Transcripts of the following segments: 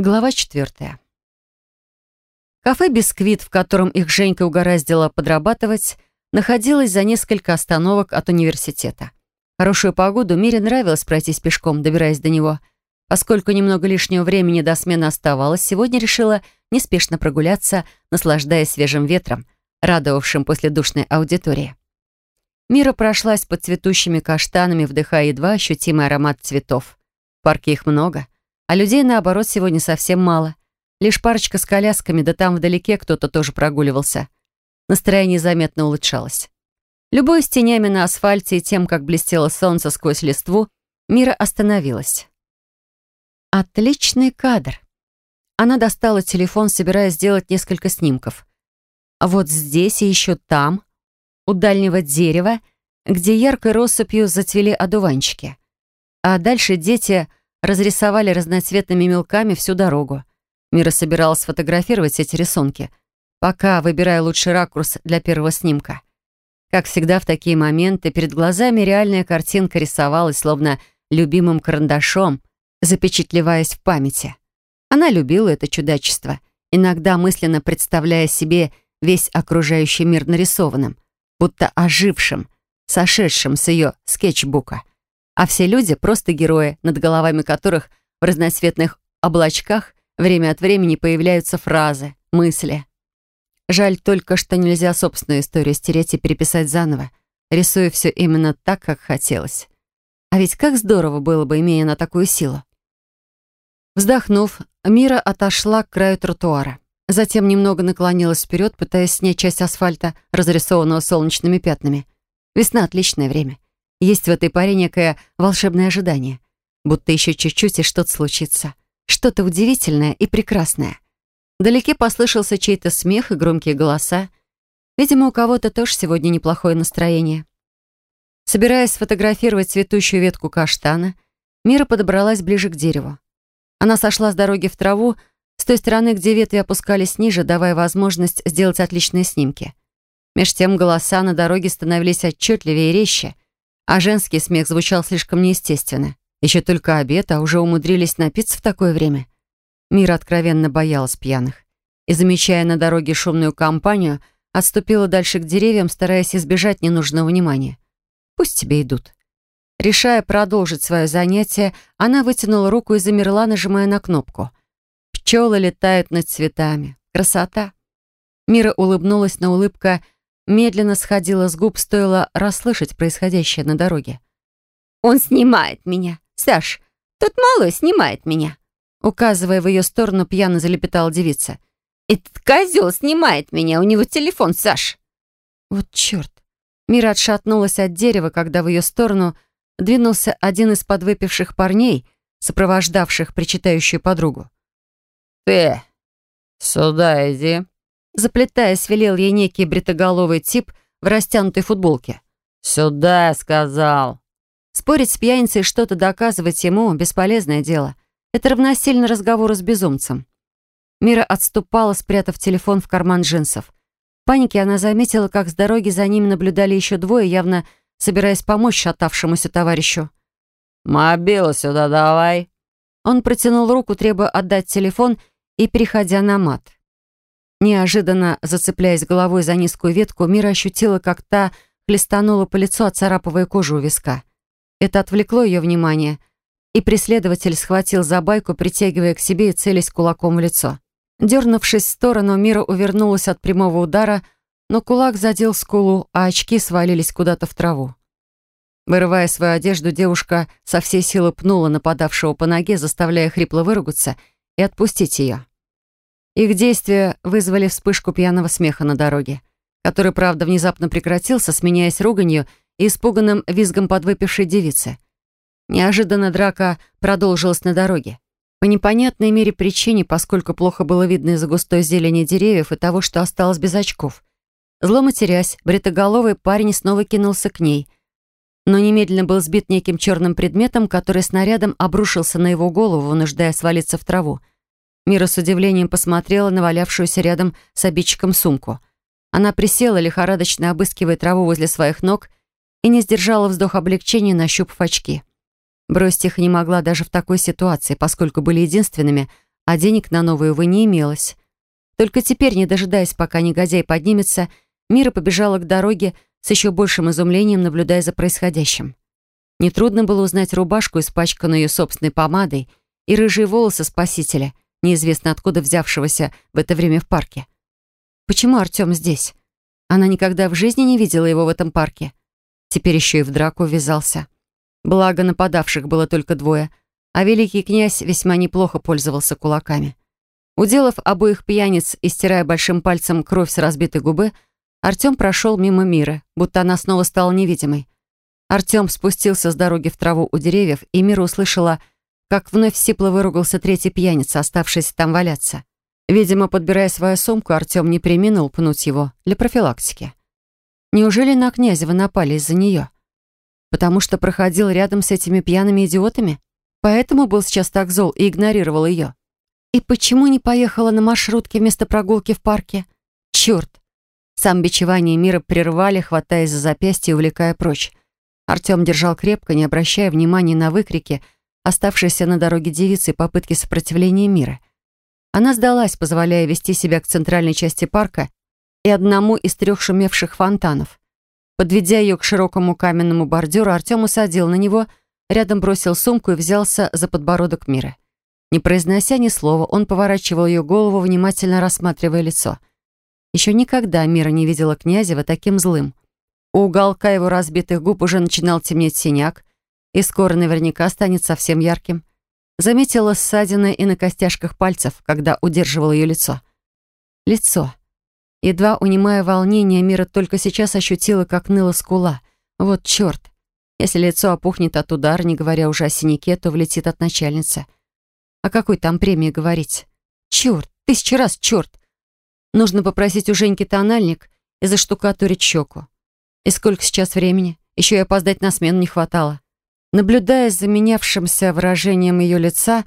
Глава четвертая. Кафе «Бисквит», в котором их Женька угораздила подрабатывать, находилось за несколько остановок от университета. Хорошую погоду Мире нравилось пройтись пешком, добираясь до него. Поскольку немного лишнего времени до смены оставалось, сегодня решила неспешно прогуляться, наслаждаясь свежим ветром, радовавшим после душной аудитории. Мира прошлась под цветущими каштанами, вдыхая едва ощутимый аромат цветов. В парке их много — а людей, наоборот, сегодня совсем мало. Лишь парочка с колясками, да там вдалеке кто-то тоже прогуливался. Настроение заметно улучшалось. Любой тенями на асфальте и тем, как блестело солнце сквозь листву, Мира остановилась. Отличный кадр. Она достала телефон, собираясь сделать несколько снимков. А вот здесь и еще там, у дальнего дерева, где яркой россыпью зацвели одуванчики. А дальше дети разрисовали разноцветными мелками всю дорогу. Мира собиралась сфотографировать эти рисунки, пока выбирая лучший ракурс для первого снимка. Как всегда в такие моменты, перед глазами реальная картинка рисовалась, словно любимым карандашом, запечатлеваясь в памяти. Она любила это чудачество, иногда мысленно представляя себе весь окружающий мир нарисованным, будто ожившим, сошедшим с ее скетчбука а все люди — просто герои, над головами которых в разноцветных облачках время от времени появляются фразы, мысли. Жаль только, что нельзя собственную историю стереть и переписать заново, рисуя все именно так, как хотелось. А ведь как здорово было бы, имея на такую силу. Вздохнув, Мира отошла к краю тротуара. Затем немного наклонилась вперед, пытаясь снять часть асфальта, разрисованного солнечными пятнами. Весна — отличное время. Есть в этой паре некое волшебное ожидание. Будто еще чуть-чуть и что-то случится. Что-то удивительное и прекрасное. Вдалеке послышался чей-то смех и громкие голоса. Видимо, у кого-то тоже сегодня неплохое настроение. Собираясь сфотографировать цветущую ветку каштана, Мира подобралась ближе к дереву. Она сошла с дороги в траву, с той стороны, где ветви опускались ниже, давая возможность сделать отличные снимки. Меж тем голоса на дороге становились отчетливее и резче — а женский смех звучал слишком неестественно. Еще только обед, а уже умудрились напиться в такое время. Мира откровенно боялась пьяных. И, замечая на дороге шумную компанию, отступила дальше к деревьям, стараясь избежать ненужного внимания. Пусть тебе идут. Решая продолжить свое занятие, она вытянула руку и замерла, нажимая на кнопку. Пчелы летают над цветами. Красота. Мира улыбнулась, но улыбка — медленно сходила с губ, стоило расслышать происходящее на дороге. «Он снимает меня. Саш, тот малой снимает меня», указывая в ее сторону, пьяно залепетала девица. «Этот козел снимает меня, у него телефон, Саш». Вот черт. Мира отшатнулась от дерева, когда в ее сторону двинулся один из подвыпивших парней, сопровождавших причитающую подругу. «Ты сюда иди», Заплетаясь, велел ей некий бритоголовый тип в растянутой футболке. «Сюда!» — сказал. Спорить с пьяницей и что-то доказывать ему — бесполезное дело. Это равносильно разговору с безумцем. Мира отступала, спрятав телефон в карман джинсов. В панике она заметила, как с дороги за ним наблюдали еще двое, явно собираясь помочь шатавшемуся товарищу. «Мобилу сюда давай!» Он протянул руку, требуя отдать телефон и переходя на мат. Неожиданно, зацепляясь головой за низкую ветку, Мира ощутила, как та хлестанула по лицу, отцарапывая кожу у виска. Это отвлекло ее внимание, и преследователь схватил за байку, притягивая к себе и целясь кулаком в лицо. Дернувшись в сторону, Мира увернулась от прямого удара, но кулак задел скулу, а очки свалились куда-то в траву. Вырывая свою одежду, девушка со всей силы пнула нападавшего по ноге, заставляя хрипло выругаться и отпустить ее. Их действия вызвали вспышку пьяного смеха на дороге, который, правда, внезапно прекратился, сменяясь руганью и испуганным визгом подвыпившей девицы. Неожиданно драка продолжилась на дороге. По непонятной мере причине, поскольку плохо было видно из-за густой зелени деревьев и того, что осталось без очков. Зло матерясь, бритоголовый парень снова кинулся к ней, но немедленно был сбит неким черным предметом, который снарядом обрушился на его голову, вынуждая свалиться в траву. Мира с удивлением посмотрела на валявшуюся рядом с обидчиком сумку. Она присела, лихорадочно обыскивая траву возле своих ног, и не сдержала вздох облегчения, нащупав очки. Бросить их не могла даже в такой ситуации, поскольку были единственными, а денег на новую, увы, не имелось. Только теперь, не дожидаясь, пока негодяй поднимется, Мира побежала к дороге с еще большим изумлением, наблюдая за происходящим. Нетрудно было узнать рубашку, испачканную ее собственной помадой, и рыжие волосы спасителя, неизвестно откуда взявшегося в это время в парке. Почему Артем здесь? Она никогда в жизни не видела его в этом парке. Теперь еще и в драку ввязался. Благо, нападавших было только двое, а великий князь весьма неплохо пользовался кулаками. Уделав обоих пьяниц и стирая большим пальцем кровь с разбитой губы, Артем прошел мимо Мира, будто она снова стала невидимой. Артем спустился с дороги в траву у деревьев, и Мира услышала, как вновь сипло выругался третий пьяница, оставшийся там валяться. Видимо, подбирая свою сумку, Артем не преминул пнуть его для профилактики. Неужели на Князева напали из-за нее? Потому что проходил рядом с этими пьяными идиотами? Поэтому был сейчас так зол и игнорировал ее. И почему не поехала на маршрутке вместо прогулки в парке? Черт! Сам бичевание мира прервали, хватаясь за запястье и увлекая прочь. Артем держал крепко, не обращая внимания на выкрики, оставшиеся на дороге девицы попытки сопротивления мира. Она сдалась, позволяя вести себя к центральной части парка и одному из трех шумевших фонтанов. Подведя ее к широкому каменному бордюру, Артем усадил на него, рядом бросил сумку и взялся за подбородок мира. Не произнося ни слова, он поворачивал ее голову, внимательно рассматривая лицо. Еще никогда Мира не видела Князева таким злым. У уголка его разбитых губ уже начинал темнеть синяк, и скоро наверняка станет совсем ярким. Заметила ссадины и на костяшках пальцев, когда удерживал ее лицо. Лицо. Едва унимая волнение, Мира только сейчас ощутила, как ныла скула. Вот черт. Если лицо опухнет от удара, не говоря уже о синяке, то влетит от начальницы. О какой там премии говорить? Черт, тысячи раз черт. Нужно попросить у Женьки тональник и заштукатурить щеку. И сколько сейчас времени? Еще и опоздать на смену не хватало. Наблюдая за менявшимся выражением ее лица,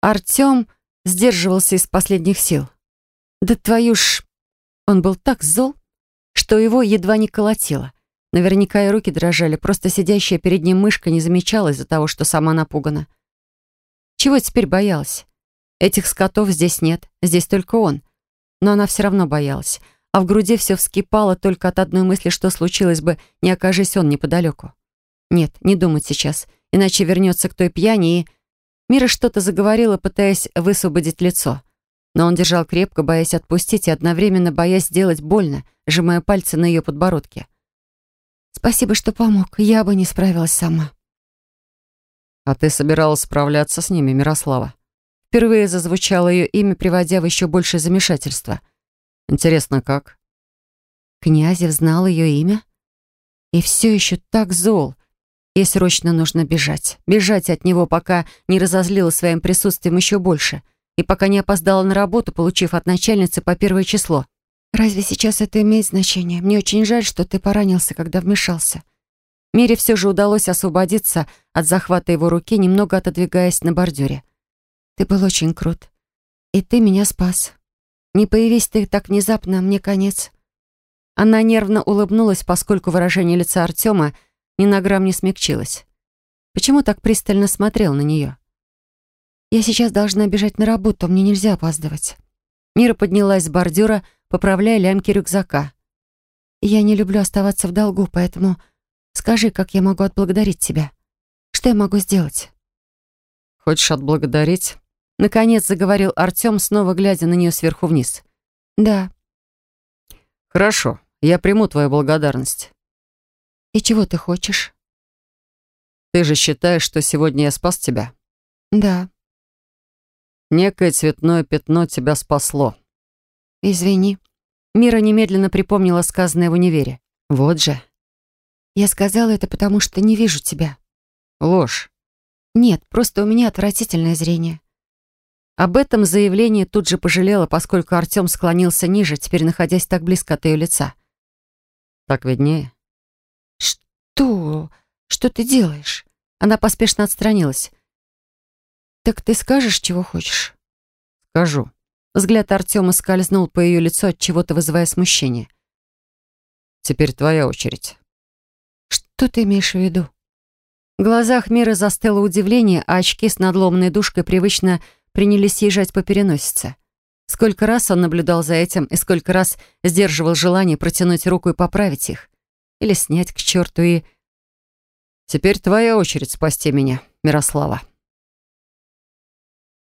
Артем сдерживался из последних сил. Да твою ж... Он был так зол, что его едва не колотило. Наверняка и руки дрожали, просто сидящая перед ним мышка не замечала из-за того, что сама напугана. Чего теперь боялась? Этих скотов здесь нет, здесь только он. Но она все равно боялась, а в груди все вскипало только от одной мысли, что случилось бы, не окажись он неподалеку. Нет, не думать сейчас, иначе вернется к той пьяни и... Мира что-то заговорила, пытаясь высвободить лицо. Но он держал крепко, боясь отпустить и одновременно боясь сделать больно, сжимая пальцы на ее подбородке. «Спасибо, что помог. Я бы не справилась сама». «А ты собиралась справляться с ними, Мирослава?» Впервые зазвучало ее имя, приводя в еще большее замешательство. «Интересно, как?» Князев знал ее имя? И все еще так зол. Ей срочно нужно бежать. Бежать от него, пока не разозлила своим присутствием еще больше. И пока не опоздала на работу, получив от начальницы по первое число. «Разве сейчас это имеет значение? Мне очень жаль, что ты поранился, когда вмешался». Мире все же удалось освободиться от захвата его руки, немного отодвигаясь на бордюре. «Ты был очень крут. И ты меня спас. Не появись ты так внезапно, мне конец». Она нервно улыбнулась, поскольку выражение лица Артема ни на грамм не смягчилось. Почему так пристально смотрел на нее? «Я сейчас должна бежать на работу, мне нельзя опаздывать». Мира поднялась с бордюра, поправляя лямки рюкзака. «Я не люблю оставаться в долгу, поэтому Скажи, как я могу отблагодарить тебя? Что я могу сделать?» «Хочешь отблагодарить?» Наконец заговорил Артем, снова глядя на нее сверху вниз. «Да». «Хорошо, я приму твою благодарность». «И чего ты хочешь?» «Ты же считаешь, что сегодня я спас тебя?» «Да». «Некое цветное пятно тебя спасло». «Извини». Мира немедленно припомнила сказанное в универе. «Вот же, я сказала это, потому что не вижу тебя. Ложь. Нет, просто у меня отвратительное зрение. Об этом заявлении тут же пожалела, поскольку Артем склонился ниже, теперь находясь так близко от ее лица. Так виднее. Что? Что ты делаешь? Она поспешно отстранилась. Так ты скажешь, чего хочешь? Скажу. Взгляд Артема скользнул по ее лицу, от чего-то вызывая смущение. Теперь твоя очередь. «Что ты имеешь в виду?» В глазах Миры застыло удивление, а очки с надломанной душкой привычно принялись езжать по переносице. Сколько раз он наблюдал за этим и сколько раз сдерживал желание протянуть руку и поправить их. Или снять к черту и... «Теперь твоя очередь спасти меня, Мирослава».